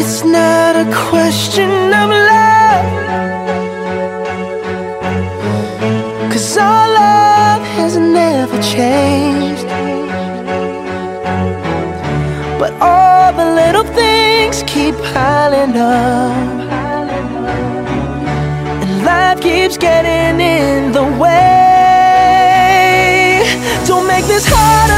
It's not a question of love. Cause our love has never changed. But all the little things keep piling up. And life keeps getting in the way. Don't make this harder.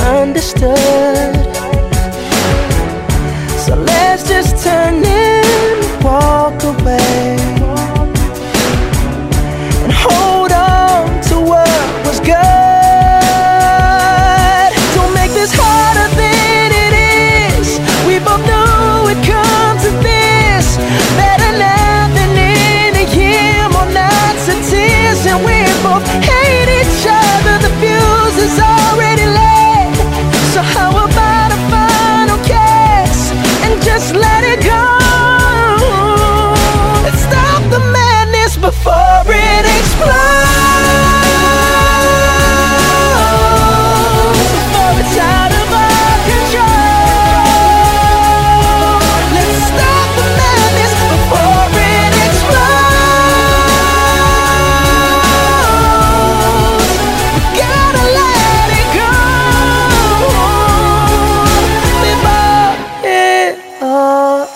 understood.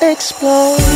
explode.